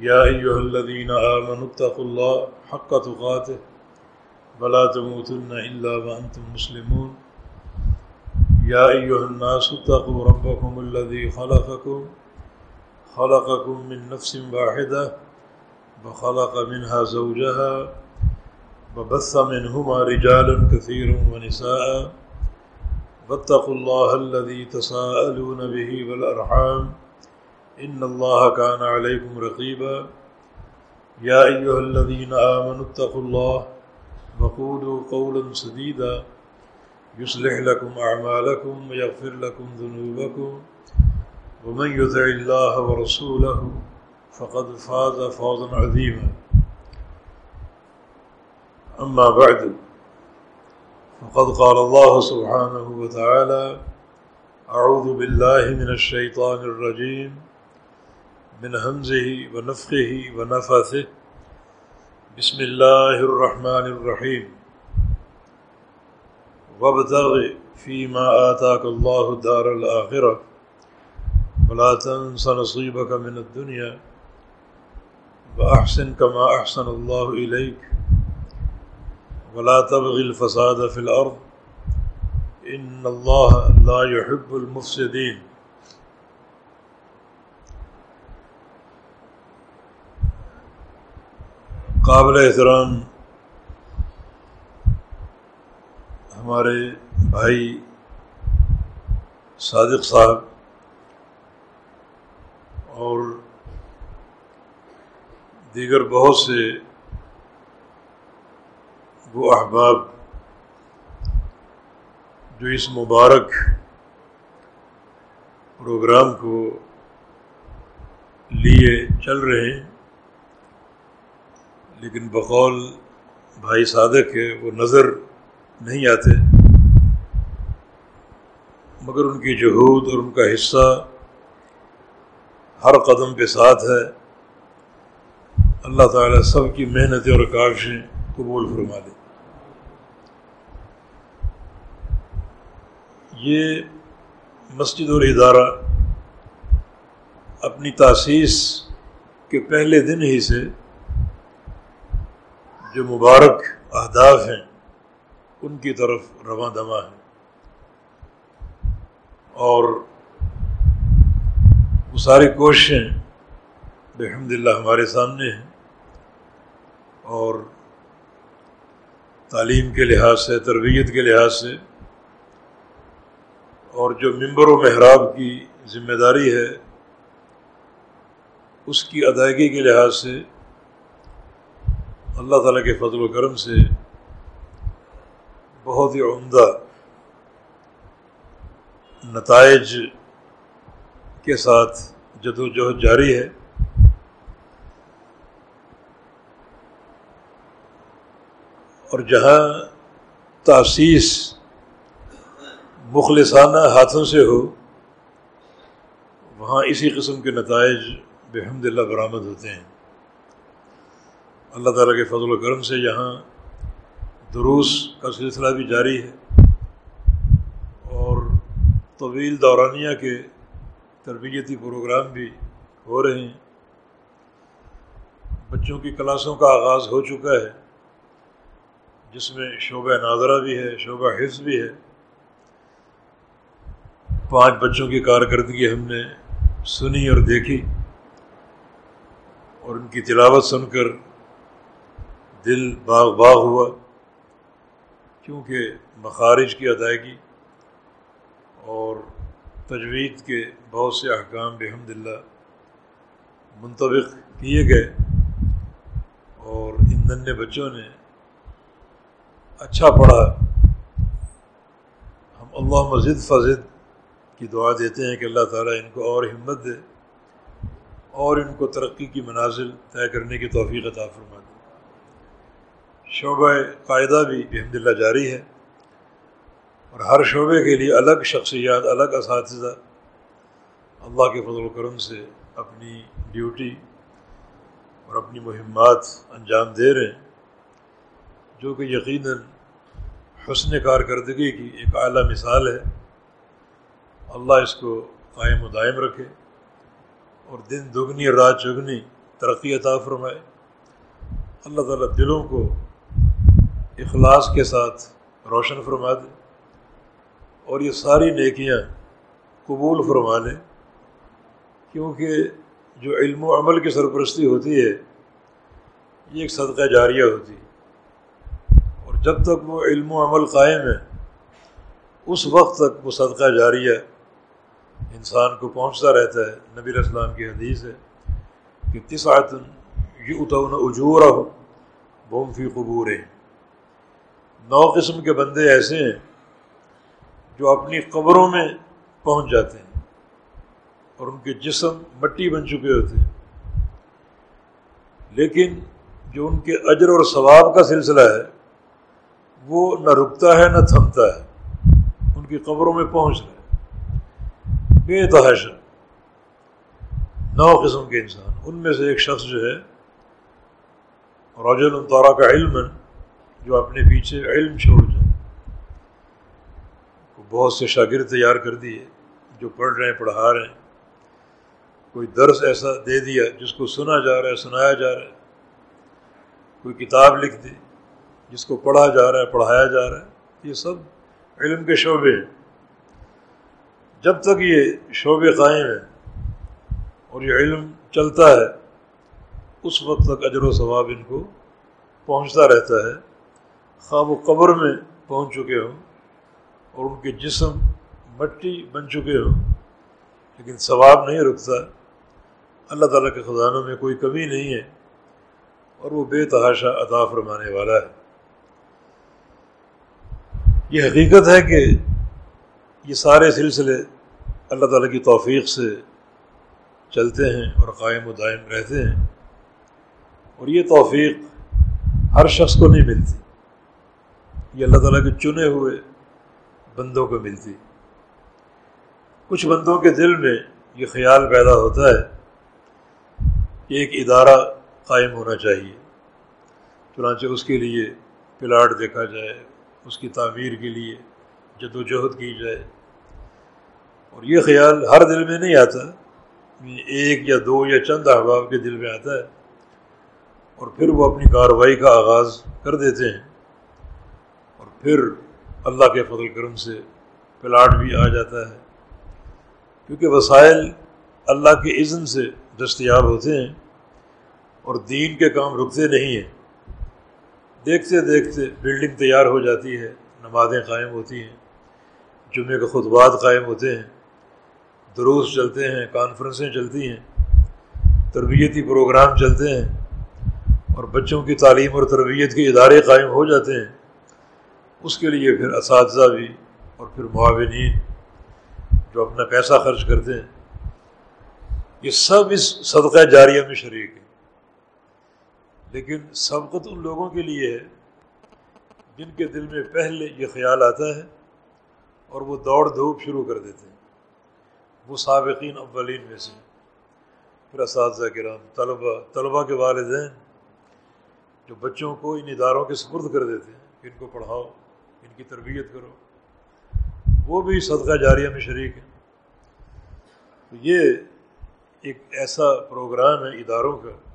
يا أيها الذين آمنوا اتقوا الله حق تقاته ولا تموتن إلا وأنتم مسلمون يا أيها الناس اتقوا ربكم الذي خلقكم خلقكم من نفس واحدة وخلق منها زوجها وبث منهما رجالا كثيرا ونساء واتقوا الله الذي تساءلون به والأرحام إن الله كان عليكم رقيبا. يا أيها الذين آمنوا اتقوا الله وقولوا قولا سديدا. يصلح لكم أعمالكم ويغفر لكم ذنوبكم. ومن يطع الله ورسوله فقد فاز فوزا عظيما. أما بعد فقد قال الله سبحانه وتعالى أعوذ بالله من الشيطان الرجيم. من همزه ونفخه ونفثه بسم الله الرحمن الرحيم وابتغ فيما آتاك الله الدار الآخرة ولا تنس نصيبك من الدنيا وأحسن كما أحسن الله إليك ولا تبغي الفساد في الأرض إن الله لا يحب المفسدين. قابل احترام ہمارے بھائی صادق صاحب اور دیگر بہت سے وہ احباب جو اس مبارک پروگرام کو لیے چل رہے ہیں لیکن بقول بھائی صادق ہے، وہ نظر نہیں آتے۔ مگر ان کی جہود اور ان کا حصہ ہر قدم پہ ساتھ ہے۔ اللہ تعالیٰ سب کی محنتیں اور کاوشیں قبول فرما دے۔ یہ مسجد اور ادارہ اپنی تاسیس کے پہلے دن ہی سے جو مبارک اہداف ہیں، ان کی طرف رواں دواں ہے۔ اور وہ ساری کوششیں بحمد اللہ ہمارے سامنے ہیں۔ اور تعلیم کے لحاظ سے، تربیت کے لحاظ سے، اور جو ممبر و محراب کی ذمہ داری ہے، اس کی ادائیگی کے لحاظ سے اللہ تعالیٰ کے فضل و کرم سے بہت ہی عمدہ نتائج کے ساتھ جد و جہد جاری ہے۔ اور جہاں تاسیس مخلصانہ ہاتھوں سے ہو، وہاں اسی قسم کے نتائج بحمد اللہ برآمد ہوتے ہیں۔ اللہ تعالیٰ کے فضل و کرم سے یہاں دروس کا سلسلہ بھی جاری ہے اور طویل دورانیہ کے تربیتی پروگرام بھی ہو رہے ہیں۔ بچوں کی کلاسوں کا آغاز ہو چکا ہے، جس میں شعبہ ناظرہ بھی ہے، شعبہ حفظ بھی ہے۔ پانچ بچوں کی کارکردگی ہم نے سنی اور دیکھی اور ان کی تلاوت سن کر دل باغ باغ ہوا کیونکہ مخارج کی ادائیگی اور تجوید کے بہت سے احکام بحمد اللہ منطبق کیے گئے اور ان ننے بچوں نے اچھا پڑھا۔ ہم اللہ مزید فضد کی دعا دیتے ہیں کہ اللہ تعالیٰ ان کو اور ہمت دے اور ان کو ترقی کی منازل طے کرنے کی توفیق عطا فرما دے شعبہ قاعدہ بھی بحمد اللہ جاری ہے اور ہر شعبے کے لیے الگ شخصیات، الگ اساتذہ اللہ کے فضل و کرم سے اپنی ڈیوٹی اور اپنی مہمات انجام دے رہے ہیں، جو کہ یقیناً حسن کارکردگی کی ایک اعلیٰ مثال ہے۔ اللہ اس کو قائم و دائم رکھے اور دن دگنی، رات چگنی ترقی عطا فرمائے۔ اللہ تعالیٰ دلوں کو اخلاص کے ساتھ روشن فرما دے اور یہ ساری نیکیاں قبول فرما لیں کیونکہ جو علم و عمل کی سرپرستی ہوتی ہے، یہ ایک صدقہ جاریہ ہوتی ہے۔ جب تک وہ علم و عمل قائم ہے، اس وقت تک وہ صدقہ جاریہ انسان کو پہنچتا رہتا ہے۔ نبی السلام کی حدیث ہے کہ تسعت یہ اتون اجور ہو بوم فی قبور نو قسم کے بندے ایسے ہیں جو اپنی قبروں میں پہنچ جاتے ہیں اور ان کے جسم مٹی بن چکے ہوتے ہیں۔ لیکن جو ان کے اجر اور ثواب کا سلسلہ ہے، وہ نہ رکتا ہے، نہ تھمتا ہے۔ ان کی قبروں میں پہنچ رہے بے تحاشا۔ نو قسم کے انسان۔ ان میں سے ایک شخص جو ہے روجن الطارہ کا علم جو اپنے پیچھے علم چھوڑ جائے۔ بہت سے شاگرد تیار کر دیے، جو پڑھ رہے ہیں، پڑھا رہے ہیں۔ کوئی درس ایسا دے دیا جس کو سنا جا رہا ہے، سنایا جا رہا ہے۔ کوئی کتاب لکھ دی جس کو پڑھا جا رہا ہے، پڑھایا جا رہا ہے۔ یہ سب علم کے شعبے ہیں۔ جب تک یہ شعبے قائم ہیں اور یہ علم چلتا ہے، اس وقت تک اجر و ثواب ان کو پہنچتا رہتا ہے۔ خواب و قبر میں پہنچ چکے ہوں اور ان کے جسم مٹی بن چکے ہوں، لیکن ثواب نہیں رکتا اللہ تعالیٰ کے خزانوں میں کوئی کمی نہیں ہے اور وہ بے تحاشا عطا فرمانے والا ہے۔ یہ حقیقت ہے کہ یہ سارے سلسلے اللہ تعالیٰ کی توفیق سے چلتے ہیں اور قائم و دائم رہتے ہیں اور یہ توفیق ہر شخص کو نہیں ملتی۔ یہ اللہ تعالیٰ کے چنے ہوئے بندوں کو ملتی۔ کچھ بندوں کے دل میں یہ خیال پیدا ہوتا ہے کہ ایک ادارہ قائم ہونا چاہیے، چنانچہ اس کے لیے پلاٹ دیکھا جائے، اس کی تعمیر کے لیے جد و جہد کی جائے۔ اور یہ خیال ہر دل میں نہیں آتا، ایک یا دو یا چند احباب کے دل میں آتا ہے اور پھر وہ اپنی کارروائی کا آغاز کر دیتے ہیں۔ پھر اللہ کے فضل کرم سے پلاٹ بھی آ جاتا ہے۔ کیونکہ وسائل اللہ کے عزم سے دستیاب ہوتے ہیں اور دین کے کام رکتے نہیں ہیں۔ دیکھتے دیکھتے بلڈنگ تیار ہو جاتی ہے، نمازیں قائم ہوتی ہیں، جمعے کے خطبات قائم ہوتے ہیں، دروس چلتے ہیں کانفرنسیں چلتی ہیں، تربیتی پروگرام چلتے ہیں اور بچوں کی تعلیم اور تربیت کے ادارے قائم ہو جاتے ہیں۔ اس کے لیے پھر اساتذہ بھی اور پھر معاونین جو اپنا پیسہ خرچ کرتے ہیں، یہ سب اس صدقہ جاریہ میں شریک ہیں۔ لیکن سبقت ان لوگوں کے لیے ہے جن کے دل میں پہلے یہ خیال آتا ہے اور وہ دوڑ دھوپ شروع کر دیتے ہیں۔ وہ سابقین اولین میں سے۔ پھر اساتذہ کرام طلباء طلباء کے والدین جو بچوں کو ان اداروں کے سپرد کر دیتے ہیں کہ ان کو پڑھاؤ۔ ان کی تربیت کرو۔ وہ بھی صدقہ جاریہ میں شریک ہیں۔ تو یہ ایک ایسا پروگرام ہے اداروں کا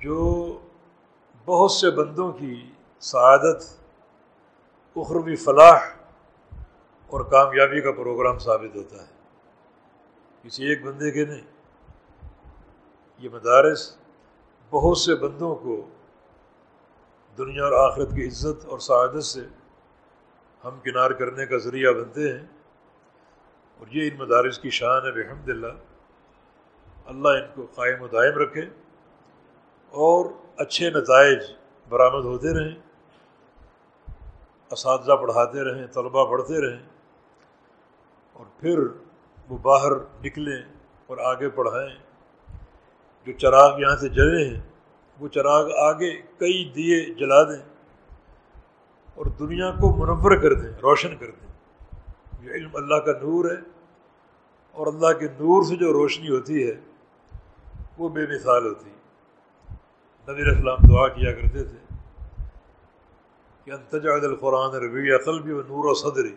جو بہت سے بندوں کی سعادت، اخروی فلاح اور کامیابی کا پروگرام ثابت ہوتا ہے۔ کسی ایک بندے کے نہیں۔ یہ مدارس بہت سے بندوں کو دنیا اور آخرت کی عزت اور سعادت سے ہم کنار کرنے کا ذریعہ بنتے ہیں۔ اور یہ ان مدارس کی شان ہے بحمد اللہ اللہ ان کو قائم و دائم رکھے اور اچھے نتائج برآمد ہوتے رہیں، اساتذہ پڑھاتے رہیں، طلباء پڑھتے رہیں اور پھر وہ باہر نکلیں اور آگے پڑھائیں۔ جو چراغ یہاں سے جلے ہیں وہ چراغ آگے کئی دیے جلا دیں اور دنیا کو منور کر دیں، روشن کر دیں۔ یہ علم اللہ کا نور ہے اور اللہ کے نور سے جو روشنی ہوتی ہے، وہ بے مثال ہوتی۔ ہے نبی السلام دعا کیا کرتے تھے کہ انتجاد القرآن ربیع قلبی و نور و صدری۔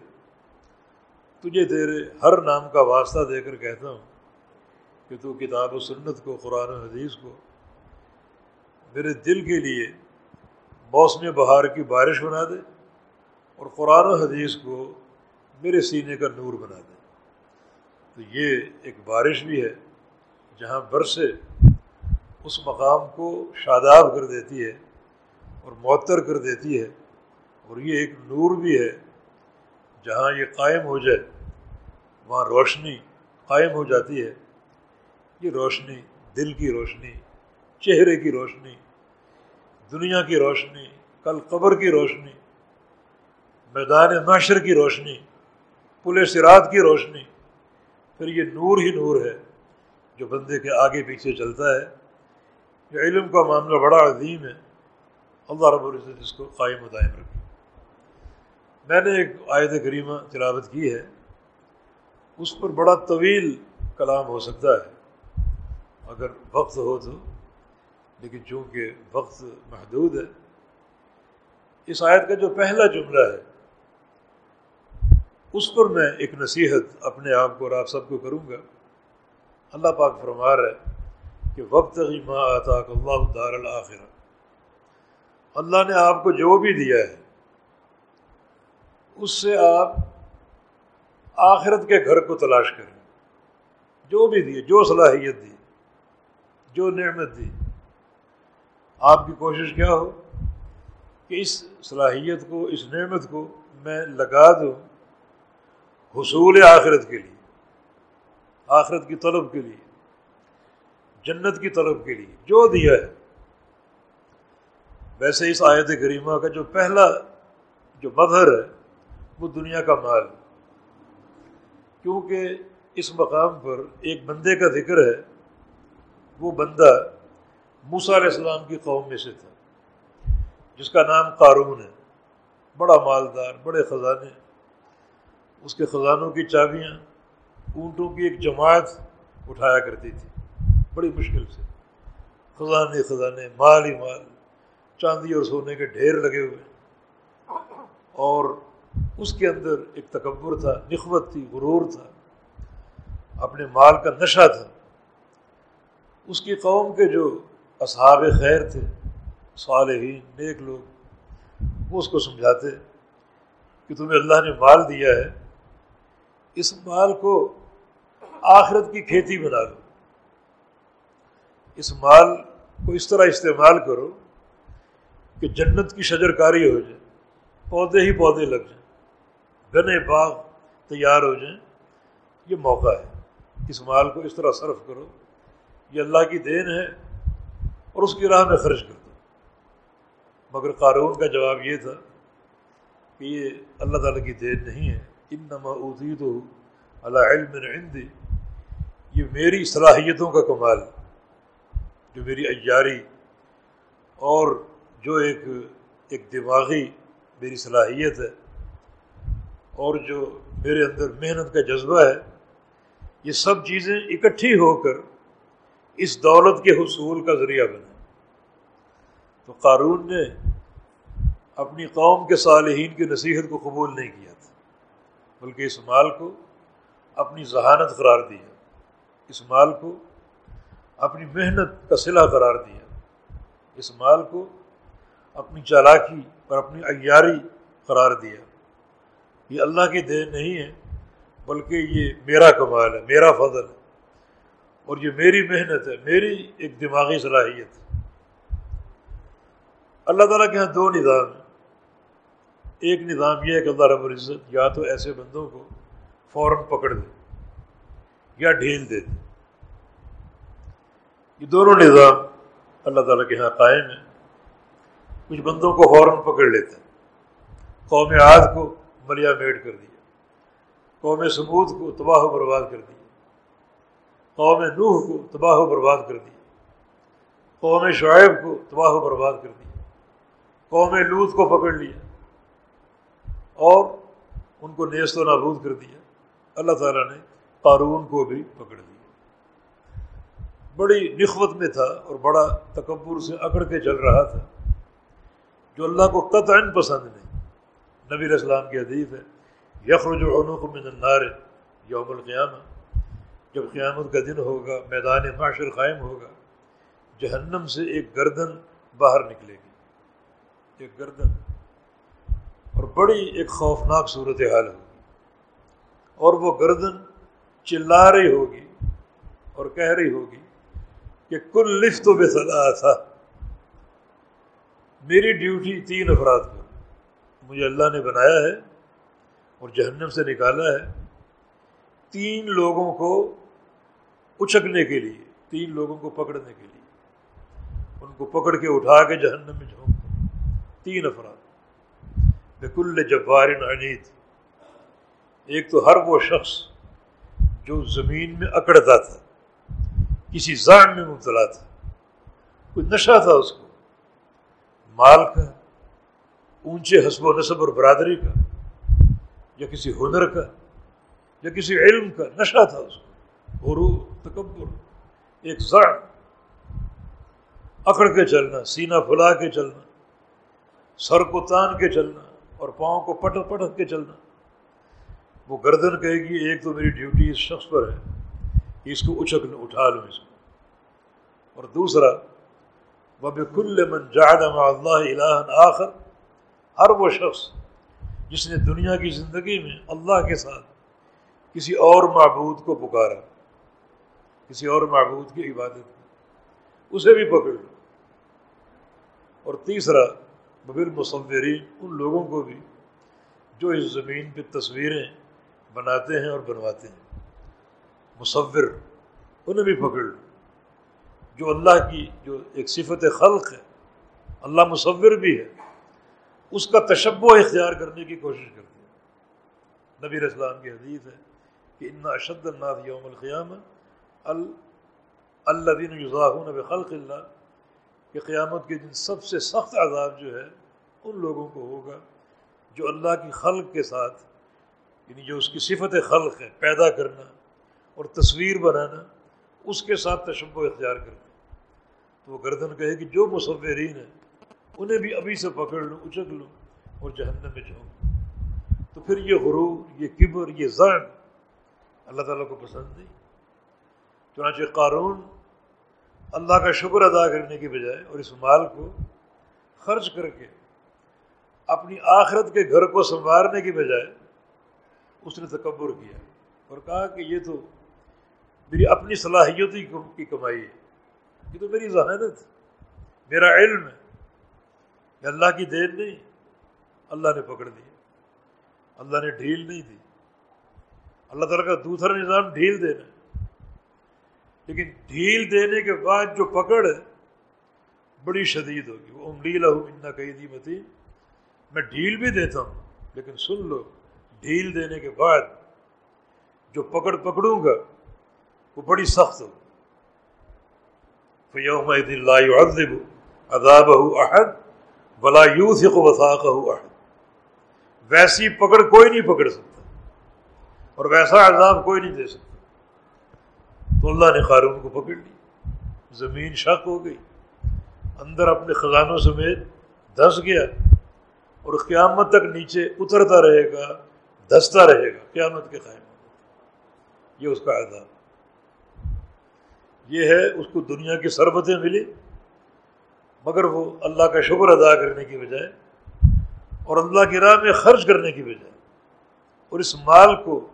تجھے تیرے ہر نام کا واسطہ دے کر کہتا ہوں کہ تو کتاب و سنت کو، قرآن و حدیث کو میرے دل کے لیے موسم بہار کی بارش بنا دے اور قرآن و حدیث کو میرے سینے کا نور بنا دے۔ تو یہ ایک بارش بھی ہے جہاں برسے اس مقام کو شاداب کر دیتی ہے اور معطر کر دیتی ہے اور یہ ایک نور بھی ہے جہاں یہ قائم ہو جائے، وہاں روشنی قائم ہو جاتی ہے۔ یہ روشنی دل کی روشنی، چہرے کی روشنی دنیا کی روشنی، کل قبر کی روشنی، میدان معاشر کی روشنی، پل سرات کی روشنی، پھر یہ نور ہی نور ہے جو بندے کے آگے پیچھے چلتا ہے۔ یہ علم کا معاملہ بڑا عظیم ہے۔ اللہ رب العزت اس کو قائم و دائم رکھے۔ میں نے ایک آیت کریمہ تلاوت کی ہے۔ اس پر بڑا طویل کلام ہو سکتا ہے۔ اگر وقت ہو تو لیکن چونکہ وقت محدود ہے، اس آیت کا جو پہلا جملہ ہے، اس پر میں ایک نصیحت اپنے آپ کو اور آپ سب کو کروں گا۔ اللہ پاک فرما رہا ہے کہ وقت ما آتا اللہ دار الآخر اللہ نے آپ کو جو بھی دیا ہے، اس سے آپ آخرت کے گھر کو تلاش کریں۔ جو بھی دیے جو صلاحیت دی، جو نعمت دی آپ کی کوشش کیا ہو کہ اس صلاحیت کو، اس نعمت کو میں لگا دوں حصول آخرت کے لیے، آخرت کی طلب کے لیے، جنت کی طلب کے لیے، جو دیا ہے۔ ویسے اس آیت کریمہ کا جو پہلا جو مظہر ہے، وہ دنیا کا مال کیونکہ اس مقام پر ایک بندے کا ذکر ہے، وہ بندہ موسیٰ علیہ السلام کی قوم میں سے تھا، جس کا نام قارون ہے۔ بڑا مالدار، بڑے خزانے۔ اس کے خزانوں کی چابیاں اونٹوں کی ایک جماعت اٹھایا کرتی تھی۔ بڑی مشکل سے۔ خزانے خزانے، مال ہی مال۔ چاندی اور سونے کے ڈھیر لگے ہوئے۔ اور اس کے اندر ایک تکبر تھا، نخوت تھی، غرور تھا۔ اپنے مال کا نشہ تھا۔ اس کی قوم کے جو اصحاب خیر تھے، صالحین، نیک لوگ۔ وہ اس کو سمجھاتے کہ تمہیں اللہ نے مال دیا ہے، اس مال کو آخرت کی کھیتی بنا لو اس مال کو اس طرح استعمال کرو کہ جنت کی شجرکاری ہو جائے، پودے ہی پودے لگ جائیں، گنے باغ تیار ہو جائیں۔ یہ موقع ہے۔ اس مال کو اس طرح صرف کرو۔ یہ اللہ کی دین ہے۔ اور اس کی راہ میں خرچ کر دو۔ مگر قارون کا جواب یہ تھا کہ یہ اللہ تعالیٰ کی دین نہیں ہے۔ ان نما ادید ہو اللہ علم عندی۔ یہ میری صلاحیتوں کا کمال جو میری ایاری اور جو ایک ایک دماغی میری صلاحیت ہے اور جو میرے اندر محنت کا جذبہ ہے۔ یہ سب چیزیں اکٹھی ہو کر اس دولت کے حصول کا ذریعہ بنے تو قارون نے اپنی قوم کے صالحین کی نصیحت کو قبول نہیں کیا تھا، بلکہ اس مال کو اپنی ذہانت قرار دیا اس مال کو اپنی محنت کا صلہ قرار دیا اس مال کو اپنی چالاکی اور اپنی عیاری قرار دیا یہ اللہ کی دین نہیں ہے، بلکہ یہ میرا کمال ہے، میرا فضل ہے۔ اور یہ میری محنت ہے، میری ایک دماغی صلاحیت ہے۔ اللہ تعالیٰ کے یہاں دو نظام ہیں۔ ایک نظام یہ ہے کہ اللہ رب العزت یا تو ایسے بندوں کو فوراً پکڑ دے یا ڈھیل دے دے۔ یہ دونوں نظام اللہ تعالیٰ کے یہاں قائم ہیں۔ کچھ بندوں کو فوراً پکڑ لیتا ہے قوم عاد کو مریا میٹ کر دیا۔ قوم سمود کو تباہ و برباد کر دیا۔ قوم نوح کو تباہ و برباد کر دیا قوم شعیب کو تباہ و برباد کر دیا قوم لوت کو پکڑ لیا۔ اور ان کو نیست و نابود کر دیا۔ اللہ تعالیٰ نے قارون کو بھی پکڑ دیا بڑی نخوت میں تھا اور بڑا تکبر سے اکڑ کے چل رہا تھا۔ جو اللہ کو قطع پسند نہیں۔ نبی السلام کی حدیث ہے، یخرج عنوق من النار یوم القیامہ۔ جب قیامت کا دن ہوگا، میدان معاشر قائم ہوگا، جہنم سے ایک گردن باہر نکلے گی۔ ایک گردن۔ اور بڑی ایک خوفناک صورت حال ہوگی۔ اور وہ گردن چلا رہی ہوگی اور کہہ رہی ہوگی کہ کل لفت و بے صلاح تھا میری ڈیوٹی تین افراد پر۔ مجھے اللہ نے بنایا ہے اور جہنم سے نکالا ہے۔ تین لوگوں کو اچکنے کے لیے، تین لوگوں کو پکڑنے کے لیے۔ ان کو پکڑ کے اٹھا کے جہنم میں جھونک تین افراد۔ بکل جبار عنید ایک تو ہر وہ شخص جو زمین میں اکڑتا تھا، کسی زان میں مبتلا تھا، کوئی نشہ تھا اس کو۔ مال کا، اونچے حسب و نصب اور برادری کا، یا کسی ہنر کا، یا کسی علم کا نشہ تھا اس کو۔ غرو تکبر، ایک زان اکڑ کے چلنا، سینہ پھلا کے چلنا، سر کو تان کے چلنا اور پاؤں کو پٹک پٹک کے چلنا۔ وہ گردن کہے گی، ایک تو میری ڈیوٹی اس شخص پر ہے، اس کو اچک لوں اٹھا لوں اس کو اور دوسرا وب کل من مع اللہ الہ آخر، ہر وہ شخص جس نے دنیا کی زندگی میں اللہ کے ساتھ کسی اور معبود کو پکارا۔ کسی اور معبود کی عبادت کو اسے بھی پکڑ لو۔ اور تیسرا ببل مصورین، ان لوگوں کو بھی جو اس زمین پہ تصویریں بناتے ہیں اور بنواتے ہیں۔ مصور، انہیں بھی پکڑ لو۔ جو اللہ کی، جو ایک صفت خلق ہے، اللہ مصور بھی ہے، اس کا تشبہ اختیار کرنے کی کوشش کرتے ہیں۔ نبی اسلام کی حدیث ہے کہ ان اشد الناس یوم القیام اللہ دین یوزاحون خلق اللہ، کہ قیامت کے دن سب سے سخت عذاب جو ہے ان لوگوں کو ہوگا جو اللہ کی خلق کے ساتھ یعنی جو اس کی صفت خلق ہے، پیدا کرنا اور تصویر بنانا، اس کے ساتھ تشبہ اختیار کرنا۔ تو وہ گردن کہے کہ جو مصورین ہیں، انہیں بھی ابھی سے پکڑ لوں، اچک لوں اور جہنم میں جاؤں۔ تو پھر یہ غرور، یہ کبر، یہ زن اللہ تعالیٰ کو پسند نہیں۔ چنانچہ قارون اللہ کا شکر ادا کرنے کی بجائے اور اس مال کو خرچ کر کے اپنی آخرت کے گھر کو سنوارنے کی بجائے اس نے تکبر کیا اور کہا کہ یہ تو میری اپنی صلاحیتی کی کمائی ہے، یہ تو میری ذہانت میرا علم ہے کہ اللہ کی دیر نہیں، اللہ نے پکڑ دیا اللہ نے ڈھیل نہیں دی۔ اللہ تعالیٰ کا دوسرا نظام ڈھیل دینا۔ ہے لیکن ڈھیل دینے کے بعد جو پکڑ ہے، بڑی شدید ہوگی۔ وہ املی لہو انا قیدی متی میں ڈھیل بھی دیتا ہوں، لیکن سن لو، ڈھیل دینے کے بعد جو پکڑ پکڑوں گا، وہ بڑی سخت ہوگی۔ فیوم اللہ عذب عذاب احد بلا یو سے وساق احد۔ ویسی پکڑ کوئی نہیں پکڑ سکتا، اور ویسا عذاب کوئی نہیں دے سکتا۔ تو اللہ نے قارون کو پکڑ لی۔ زمین شک ہو گئی۔ اندر اپنے خزانوں سمیت دھس گیا اور قیامت تک نیچے اترتا رہے گا دھستا رہے گا۔ قیامت کے قائم یہ اس کا عذاب۔ یہ ہے اس کو دنیا کی سربتیں ملی، مگر وہ اللہ کا شکر ادا کرنے کی بجائے اور اللہ کی راہ میں خرچ کرنے کی بجائے اور اس مال کو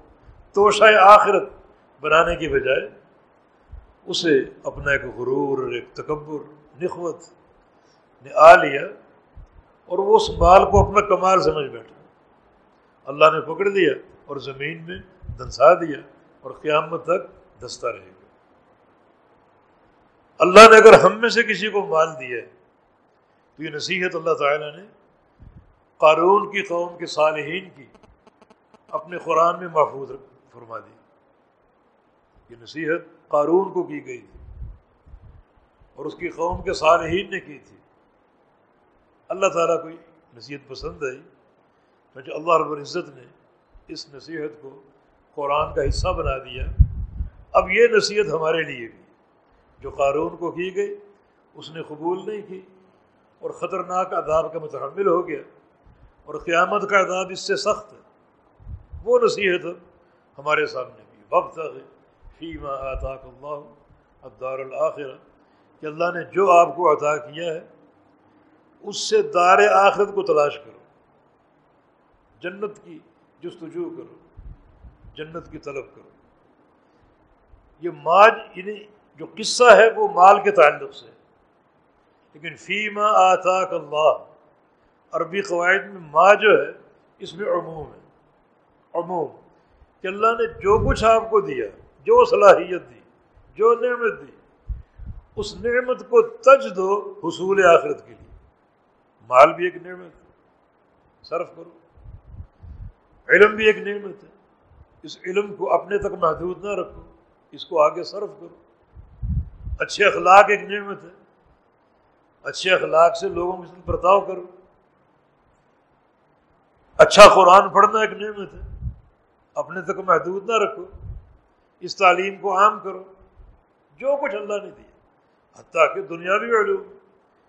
توشہ آخرت بنانے کی بجائے اسے اپنا ایک غرور ایک تکبر، نخوت نے آ لیا اور وہ اس مال کو اپنا کمال سمجھ بیٹھا۔ اللہ نے پکڑ لیا اور زمین میں دنسا دیا اور قیامت تک دستہ رہے گا۔ اللہ نے اگر ہم میں سے کسی کو مال دیا ہے، تو یہ نصیحت اللہ تعالیٰ نے قارون کی قوم کے صالحین کی اپنے قرآن میں محفوظ فرما دی۔ یہ نصیحت قارون کو کی گئی تھی اور اس کی قوم کے صالحین نے کی تھی۔ اللہ تعالیٰ کو نصیحت پسند آئی؟ کیونکہ اللہ رب العزت نے اس نصیحت کو قرآن کا حصہ بنا دیا، اب یہ نصیحت ہمارے لیے بھی، جو قارون کو کی گئی، اس نے قبول نہیں کی اور خطرناک عذاب کا متحمل ہو گیا اور قیامت کا عذاب اس سے سخت ہے۔ وہ نصیحت ہمارے سامنے بھی وقت فیما آطاق اللہ ابدار الآخر کہ اللہ نے جو آپ کو عطا کیا ہے، اس سے دار آخرت کو تلاش کرو۔ جنت کی جستجو کرو، جنت کی طلب کرو۔ یہ ماج یعنی جو قصہ ہے، وہ مال کے تعلق سے۔ لیکن فیما آطاق اللہ، عربی قواعد میں ماں جو ہے، اس میں عموم ہے۔ عموم، کہ اللہ نے جو کچھ آپ کو دیا جو صلاحیت دی، جو نعمت دی، اس نعمت کو تج دو حصول آخرت کے لیے۔ مال بھی ایک نعمت ہے، صرف کرو۔ علم بھی ایک نعمت ہے۔ اس علم کو اپنے تک محدود نہ رکھو، اس کو آگے صرف کرو۔ اچھے اخلاق ایک نعمت ہے۔ اچھے اخلاق سے لوگوں کے ساتھ برتاؤ کرو۔ اچھا قرآن پڑھنا ایک نعمت ہے۔ اپنے تک محدود نہ رکھو۔ اس تعلیم کو عام کرو۔ جو کچھ اللہ نے دیا۔ حتیٰ کہ دنیاوی علوم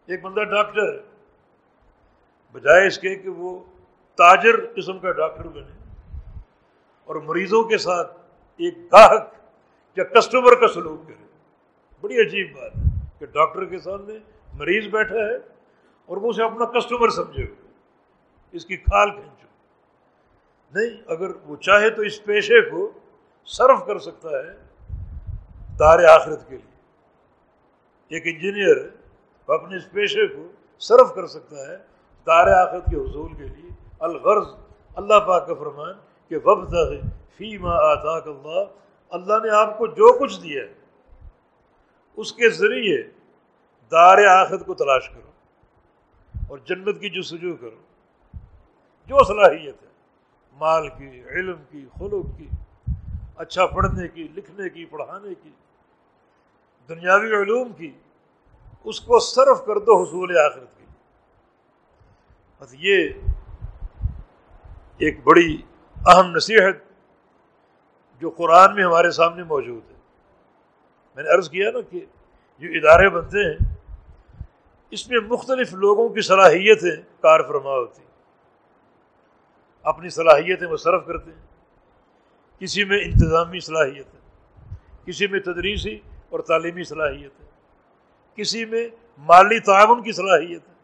ایک بندہ ڈاکٹر ہے۔ بجائے اس کے کہ وہ تاجر قسم کا ڈاکٹر بنے۔ اور مریضوں کے ساتھ ایک گاہک یا کسٹمر کا سلوک کرے۔ بڑی عجیب بات ہے کہ ڈاکٹر کے سامنے مریض بیٹھا ہے اور وہ اسے اپنا کسٹمر سمجھے۔ ہوئے اس کی کھال کھینچو۔ نہیں، اگر وہ چاہے تو اس پیشے کو صرف کر سکتا ہے دار آخرت کے لیے۔ ایک انجینئر اپنے اس پیشے کو صرف کر سکتا ہے دار آخرت کے حصول کے لیے۔ الغرض اللہ پاک کا فرمان کہ وب فی ما آتاک اللہ۔ اللہ نے آپ کو جو کچھ دیا ہے، اس کے ذریعے دار آخرت کو تلاش کرو اور جنت کی جو سجو کرو۔ جو صلاحیت ہے، مال کی، علم کی، خلق کی۔ اچھا پڑھنے کی، لکھنے کی، پڑھانے کی، دنیاوی علوم کی، اس کو صرف کر دو حصول آخرت کی۔ بس یہ ایک بڑی اہم نصیحت جو قرآن میں ہمارے سامنے موجود ہے۔ میں نے عرض کیا نا کہ جو ادارے بنتے ہیں، اس میں مختلف لوگوں کی صلاحیتیں کار فرما ہوتی اپنی صلاحیتیں وہ صرف کرتے ہیں۔ کسی میں انتظامی صلاحیت ہے، کسی میں تدریسی اور تعلیمی صلاحیت ہے، کسی میں مالی تعاون کی صلاحیت ہے۔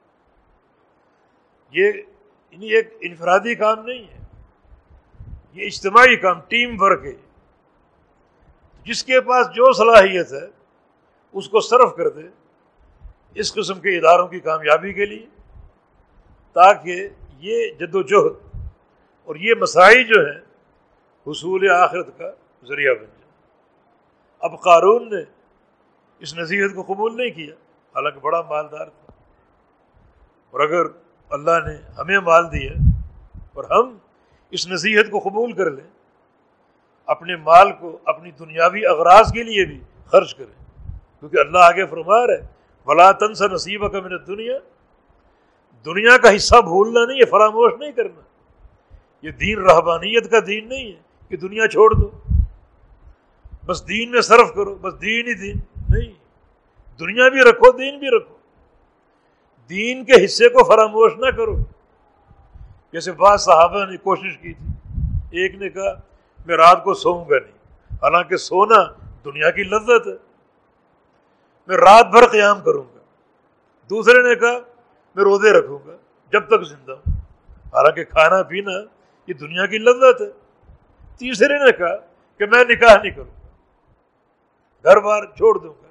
یہ یعنی ایک انفرادی کام نہیں ہے، یہ اجتماعی کام، ٹیم ورک ہے۔ جس کے پاس جو صلاحیت ہے، اس کو صرف کر دے اس قسم کے اداروں کی کامیابی کے لیے، تاکہ یہ جد و جہد اور یہ مسائی جو ہیں حصول آخرت کا ذریعہ بن جائے۔ اب قارون نے اس نصیحت کو قبول نہیں کیا، حالانکہ بڑا مالدار تھا۔ اور اگر اللہ نے ہمیں مال دیا اور ہم اس نصیحت کو قبول کر لیں، اپنے مال کو اپنی دنیاوی اغراض کے لیے بھی خرچ کریں۔ کیونکہ اللہ آگے فرما رہے بلا تنس نصیب کا میں دنیا دنیا کا حصہ بھولنا نہیں ہے، فراموش نہیں کرنا۔ یہ دین رحبانیت کا دین نہیں ہے۔ کہ دنیا چھوڑ دو۔ بس دین میں صرف کرو، بس دین ہی دین۔ نہیں، دنیا بھی رکھو، دین بھی رکھو۔ دین کے حصے کو فراموش نہ کرو۔ جیسے بعض صحابہ نے کوشش کی تھی، ایک نے کہا، میں رات کو سوؤں گا نہیں۔ حالانکہ سونا دنیا کی لذت ہے۔ میں رات بھر قیام کروں گا۔ دوسرے نے کہا، میں روزے رکھوں گا جب تک زندہ ہوں۔ حالانکہ کھانا پینا یہ دنیا کی لذت ہے۔ تیسرے نے کہا کہ میں نکاح نہیں کروں گا۔ گھر بار چھوڑ دوں گا،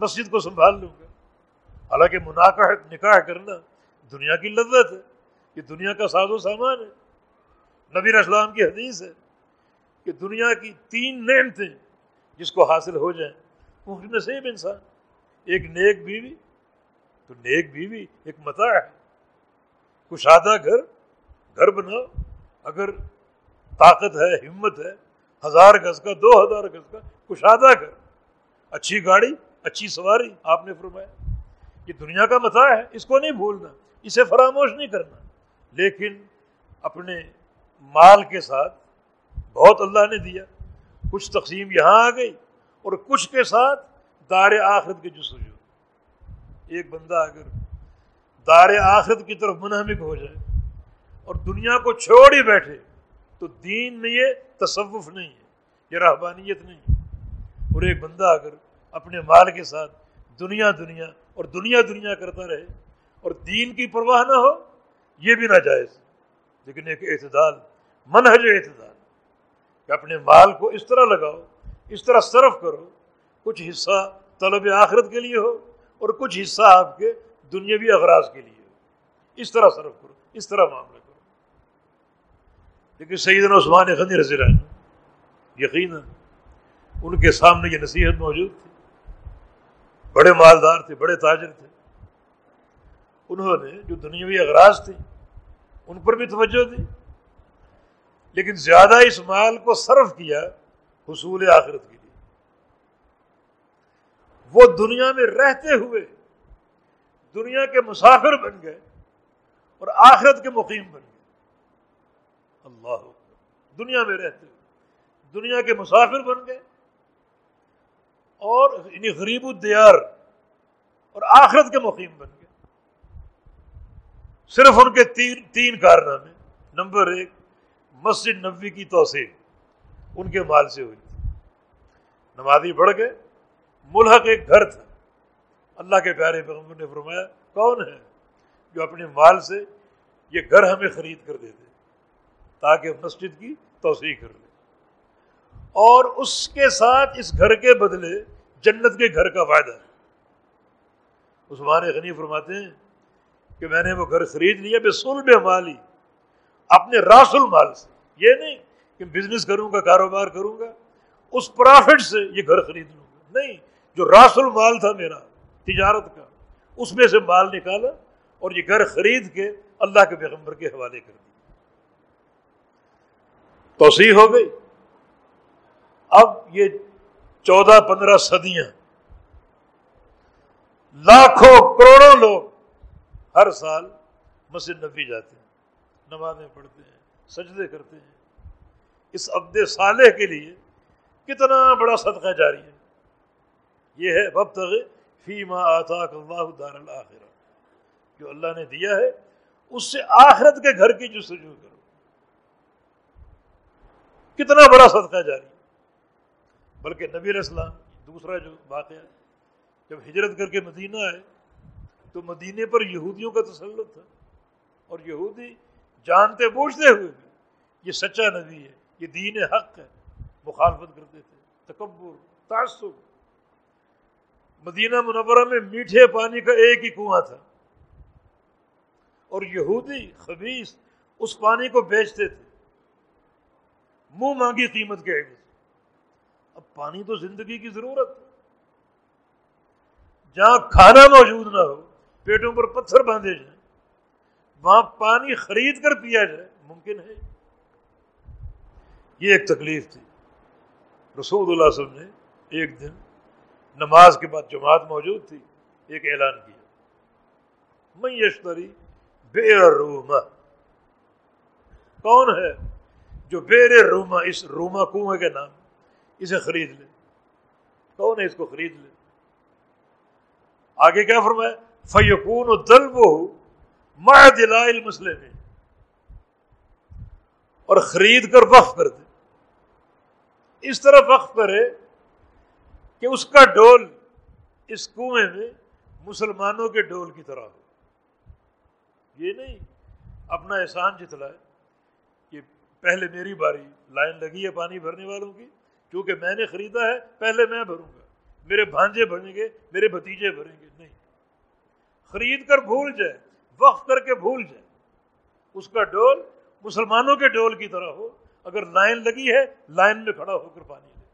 مسجد کو سنبھال لوں گا۔ حالانکہ مناقحت، نکاح کرنا دنیا کی لذت ہے، یہ دنیا کا ساز و سامان ہے۔ نبی اسلام کی حدیث ہے کہ دنیا کی تین نعمتیں جس کو حاصل ہو جائیں، وہ نصیب انسان۔ ایک نیک بیوی، تو نیک بیوی ایک متا ہے۔ کشادہ گھر گھر بناؤ۔ اگر طاقت ہے، ہمت ہے، ہزار گز کا، دو ہزار گز کا، کشادہ گھر اچھی گاڑی، اچھی سواری، آپ نے فرمایا۔ یہ دنیا کا متا ہے، اس کو نہیں بھولنا، اسے فراموش نہیں کرنا۔ لیکن اپنے مال کے ساتھ بہت اللہ نے دیا۔ کچھ تقسیم یہاں آ گئی اور کچھ کے ساتھ دار آخرت کے جسجو ایک بندہ اگر دار آخرت کی طرف منہمک ہو جائے اور دنیا کو چھوڑ ہی بیٹھے تو دین میں یہ تصوف نہیں ہے، یہ رحبانیت نہیں ہے۔ اور ایک بندہ اگر اپنے مال کے ساتھ دنیا دنیا اور دنیا دنیا کرتا رہے اور دین کی پرواہ نہ ہو، یہ بھی ناجائز۔ لیکن ایک اعتدال، منہج اعتدال، کہ اپنے مال کو اس طرح لگاؤ، اس طرح صرف کرو، کچھ حصہ طلب آخرت کے لیے ہو اور کچھ حصہ آپ کے دنیاوی اغراض کے لیے ہو۔ اس طرح صرف کرو، اس طرح معاملہ کرو۔ لیکن سیدنا عثمان غنی رضی اللہ یقیناً ان کے سامنے یہ نصیحت موجود تھی۔ بڑے مالدار تھے، بڑے تاجر تھے۔ انہوں نے جو دنیاوی اغراض تھے، ان پر بھی توجہ دی۔ لیکن زیادہ اس مال کو صرف کیا حصول آخرت کے لیے۔ وہ دنیا میں رہتے ہوئے دنیا کے مسافر بن گئے اور آخرت کے مقیم بن گئے اللہ دنیا میں رہتے ہوئے دنیا کے مسافر بن گئے۔ اور یعنی غریب الدیار اور آخرت کے مقیم بن گئے۔ صرف ان کے تین تین کارنامے۔ نمبر ایک، مسجد نبی کی توسیع۔ ان کے مال سے ہوئی۔ تھی نمازی بڑھ گئے۔ ملحق ایک گھر تھا۔ اللہ کے پیارے پیغمبر نے فرمایا، کون ہے جو اپنے مال سے یہ گھر ہمیں خرید کر دے دے؟ تاکہ مسجد کی توسیع کر لے۔ اور اس کے ساتھ اس گھر کے بدلے جنت کے گھر کا فائدہ ہے۔ عثمان غنی فرماتے ہیں کہ میں نے وہ گھر خرید لیا بے سلب مالی، اپنے راس المال سے۔ یہ نہیں کہ بزنس کروں گا، کاروبار کروں گا، اس پرافٹ سے یہ گھر خرید لوں گا۔ نہیں، جو راس المال تھا میرا، تجارت کا، اس میں سے مال نکالا اور یہ گھر خرید کے اللہ کے پیغمبر کے حوالے کر دیا۔ توسیع ہو گئی۔ اب یہ چودہ پندرہ صدیاں۔ لاکھوں کروڑوں لوگ ہر سال مسجد نبی جاتے ہیں، نمازیں پڑھتے ہیں، سجدے کرتے ہیں۔ اس عبد صالح کے لیے کتنا بڑا صدقہ جاری ہے۔ یہ ہے وقت فیما آتا اللہ دار الآخرہ جو اللہ نے دیا ہے، اس سے آخرت کے گھر کی جستجو کرو۔ کتنا بڑا صدقہ جاری بلکہ نبی السلام، دوسرا جو واقعہ جب ہجرت کر کے مدینہ آئے، تو مدینے پر یہودیوں کا تسلط تھا۔ اور یہودی جانتے بوجھتے ہوئے بھی یہ سچا نبی ہے، یہ دین حق ہے، مخالفت کرتے تھے، تکبر، تعصب۔ مدینہ منورہ میں میٹھے پانی کا ایک ہی کنواں تھا۔ اور یہودی خبیص اس پانی کو بیچتے تھے۔ منہ مانگی قیمت کے اب پانی تو زندگی کی ضرورت۔ ہے جہاں کھانا موجود نہ ہو، پیٹوں پر پتھر باندھے جائیں، وہاں پانی خرید کر پیا جائے، ممکن ہے۔ یہ ایک تکلیف تھی۔ رسول اللہ صلی اللہ علیہ وسلم نے ایک دن نماز کے بعد جماعت موجود تھی، ایک اعلان کیا۔ میں یشتری بے روما کون ہے؟ جو بیر روما، اس روما کنویں کے نام، اسے خرید لے۔ کون ہے اس کو خرید لے؟ آگے کیا فرمایا؟ فیقون دل وہ دلا مسئلے میں اور خرید کر وقف کر دے۔ اس طرح وقف کرے کہ اس کا ڈول اس کنویں میں مسلمانوں کے ڈول کی طرح ہو۔ یہ نہیں، اپنا احسان جتلائے۔ پہلے میری باری، لائن لگی ہے پانی بھرنے والوں کی، کیونکہ میں نے خریدا ہے، پہلے میں بھروں گا۔ میرے بھانجے بھریں گے، میرے بھتیجے بھریں گے، نہیں۔ خرید کر بھول جائے، وقف کر کے بھول جائے۔ اس کا ڈول مسلمانوں کے ڈول کی طرح ہو۔ اگر لائن لگی ہے، لائن میں کھڑا ہو کر پانی لے۔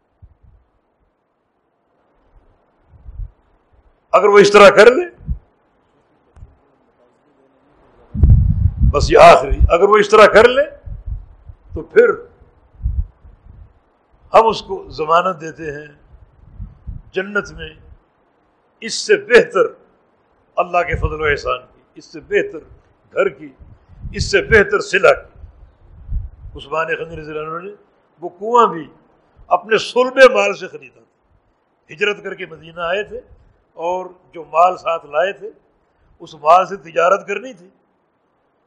اگر وہ اس طرح کر لے، بس یہ آخری۔ اگر وہ اس طرح کر لے تو پھر ہم اس کو ضمانت دیتے ہیں جنت میں، اس سے بہتر اللہ کے فضل و احسان کی، اس سے بہتر گھر کی، اس سے بہتر سلا کی۔ عثمان رضی اللہ عنہ نے وہ کنواں بھی اپنے سلب مال سے خریدا تھا۔ ہجرت کر کے مدینہ آئے تھے اور جو مال ساتھ لائے تھے، اس مال سے تجارت کرنی تھی۔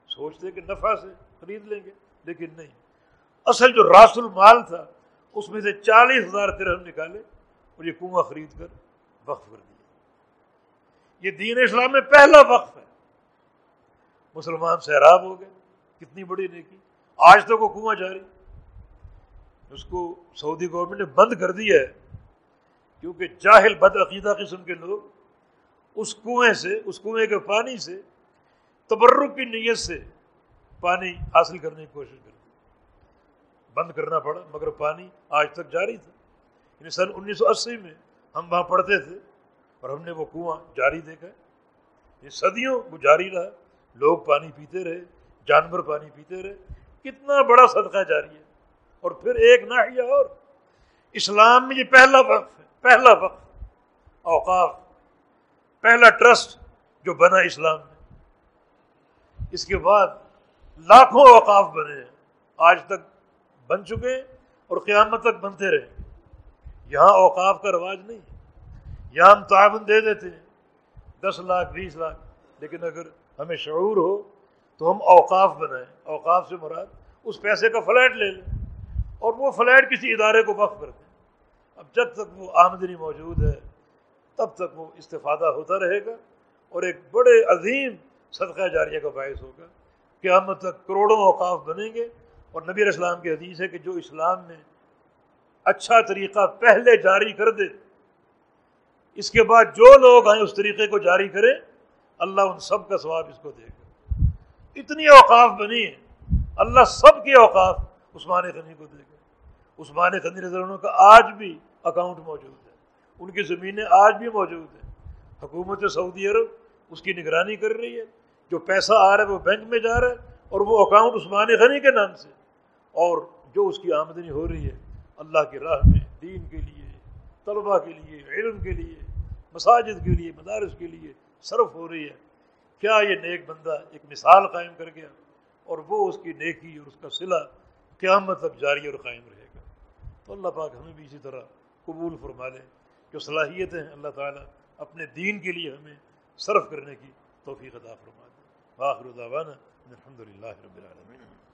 سوچتے کہ نفع سے خرید لیں گے، لیکن نہیں۔ اصل جو راس المال تھا اس میں سے چالیس ہزار درہم نکالے اور یہ کنواں خرید کر وقف کر دیا۔ یہ دین اسلام میں پہلا وقف ہے۔ مسلمان سیراب ہو گئے، کتنی بڑی نیکی۔ آج تک وہ کنواں جاری۔ اس کو سعودی گورنمنٹ نے بند کر دیا ہے، کیونکہ جاہل بد عقیدہ قسم کے لوگ اس کنویں سے، اس کنویں کے پانی سے، تبرک کی نیت سے پانی حاصل کرنے کی کوشش کرتے بند کرنا پڑا، مگر پانی آج تک جاری تھا۔ یعنی سن انیس سو اسی میں ہم وہاں پڑھتے تھے اور ہم نے وہ کنواں جاری دیکھا۔ یہ صدیوں وہ جاری رہا۔ لوگ پانی پیتے رہے، جانور پانی پیتے رہے۔ کتنا بڑا صدقہ جاری ہے۔ اور پھر ایک ناحیہ اور۔ اسلام میں یہ پہلا وقف ہے، پہلا وقف اوقاف، پہلا ٹرسٹ جو بنا اسلام میں۔ اس کے بعد لاکھوں اوقاف بنے۔ ہیں آج تک بن چکے ہیں اور قیامت تک بنتے رہے یہاں اوقاف کا رواج نہیں یہاں ہم تعاون دے دیتے ہیں۔ دس لاکھ، بیس لاکھ۔ لیکن اگر ہمیں شعور ہو تو ہم اوقاف بنائیں۔ اوقاف سے مراد اس پیسے کا فلیٹ لے لیں۔ اور وہ فلیٹ کسی ادارے کو وقف کر دیں۔ اب جب تک وہ آمدنی موجود ہے، تب تک وہ استفادہ ہوتا رہے گا اور ایک بڑے عظیم صدقہ جاریہ کا باعث ہوگا۔ قیامت تک کروڑوں اوقاف بنیں گے۔ اور نبی اسلام کی حدیث ہے کہ جو اسلام میں اچھا طریقہ پہلے جاری کر دے، اس کے بعد جو لوگ آئیں اس طریقے کو جاری کریں، اللہ ان سب کا ثواب اس کو دے گا۔ اتنی اوقاف بنی ہے۔ اللہ سب کے اوقاف عثمان غنی کو دے گا۔ عثمان غنی رضی اللہ کا آج بھی اکاؤنٹ موجود ہے۔ ان کی زمینیں آج بھی موجود ہیں۔ حکومت سعودی عرب اس کی نگرانی کر رہی ہے۔ جو پیسہ آ رہا ہے وہ بینک میں جا رہا ہے اور وہ اکاؤنٹ عثمان غنی کے نام سے۔ اور جو اس کی آمدنی ہو رہی ہے، اللہ کی راہ میں، دین کے لیے، طلبہ کے لیے، علم کے لیے، مساجد کے لیے، مدارس کے لیے صرف ہو رہی ہے۔ کیا یہ نیک بندہ ایک مثال قائم کر گیا اور وہ اس کی نیکی اور اس کا صلہ قیامت تک جاری اور قائم رہے گا؟ تو اللہ پاک ہمیں بھی اسی طرح قبول فرما لے، جو صلاحیتیں ہیں، اللہ تعالیٰ اپنے دین کے لیے ہمیں صرف کرنے کی توفیق عطا فرما دے۔ باخر دعوانا الحمد للہ رب العالمین۔